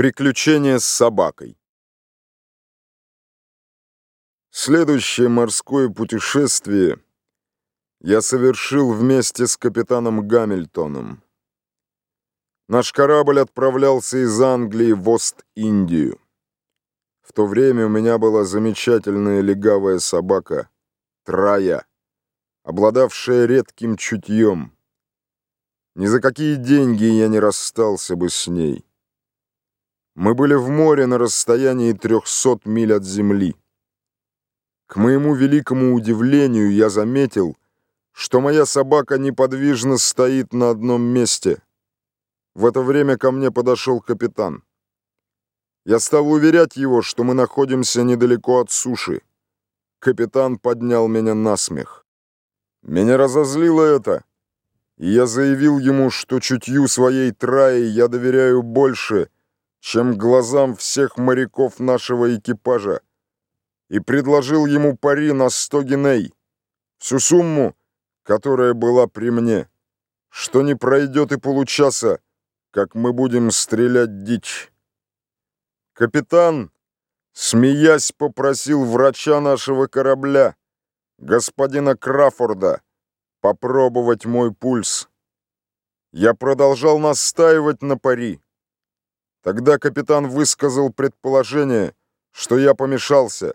Приключения с собакой. Следующее морское путешествие я совершил вместе с капитаном Гамильтоном. Наш корабль отправлялся из Англии в Ост-Индию. В то время у меня была замечательная легавая собака Трая, обладавшая редким чутьем. Ни за какие деньги я не расстался бы с ней. Мы были в море на расстоянии трехсот миль от земли. К моему великому удивлению я заметил, что моя собака неподвижно стоит на одном месте. В это время ко мне подошел капитан. Я стал уверять его, что мы находимся недалеко от суши. Капитан поднял меня на смех. Меня разозлило это, и я заявил ему, что чутью своей траи я доверяю больше, чем глазам всех моряков нашего экипажа, и предложил ему пари на сто геней, всю сумму, которая была при мне, что не пройдет и получаса, как мы будем стрелять дичь. Капитан, смеясь, попросил врача нашего корабля, господина Крафорда, попробовать мой пульс. Я продолжал настаивать на пари. Тогда капитан высказал предположение, что я помешался,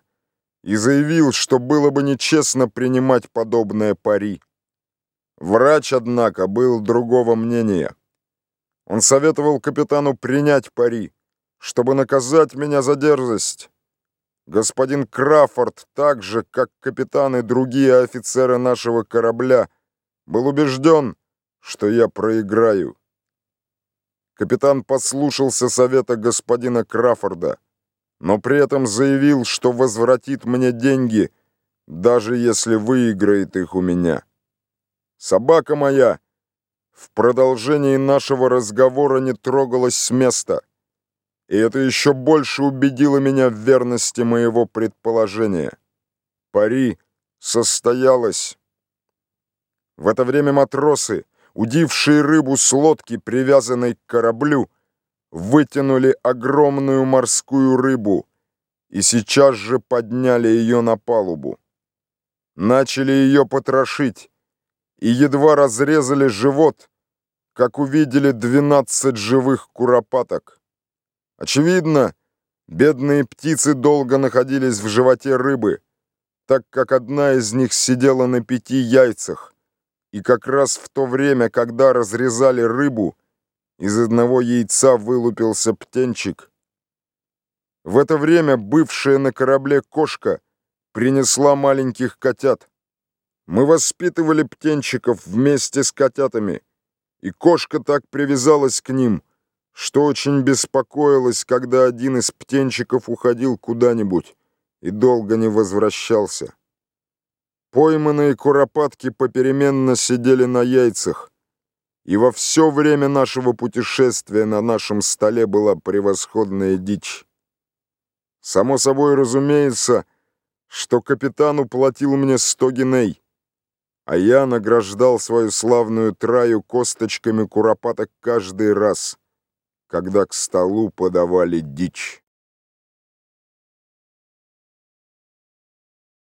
и заявил, что было бы нечестно принимать подобное пари. Врач, однако, был другого мнения. Он советовал капитану принять пари, чтобы наказать меня за дерзость. Господин Краффорд, так же, как капитан и другие офицеры нашего корабля, был убежден, что я проиграю. Капитан послушался совета господина Краффорда, но при этом заявил, что возвратит мне деньги, даже если выиграет их у меня. Собака моя в продолжении нашего разговора не трогалась с места, и это еще больше убедило меня в верности моего предположения. Пари состоялось. В это время матросы удившие рыбу с лодки, привязанной к кораблю, вытянули огромную морскую рыбу и сейчас же подняли ее на палубу. Начали ее потрошить и едва разрезали живот, как увидели двенадцать живых куропаток. Очевидно, бедные птицы долго находились в животе рыбы, так как одна из них сидела на пяти яйцах, и как раз в то время, когда разрезали рыбу, из одного яйца вылупился птенчик. В это время бывшая на корабле кошка принесла маленьких котят. Мы воспитывали птенчиков вместе с котятами, и кошка так привязалась к ним, что очень беспокоилась, когда один из птенчиков уходил куда-нибудь и долго не возвращался. Пойманные куропатки попеременно сидели на яйцах, и во все время нашего путешествия на нашем столе была превосходная дичь. Само собой разумеется, что капитан уплатил мне сто геней, а я награждал свою славную траю косточками куропаток каждый раз, когда к столу подавали дичь.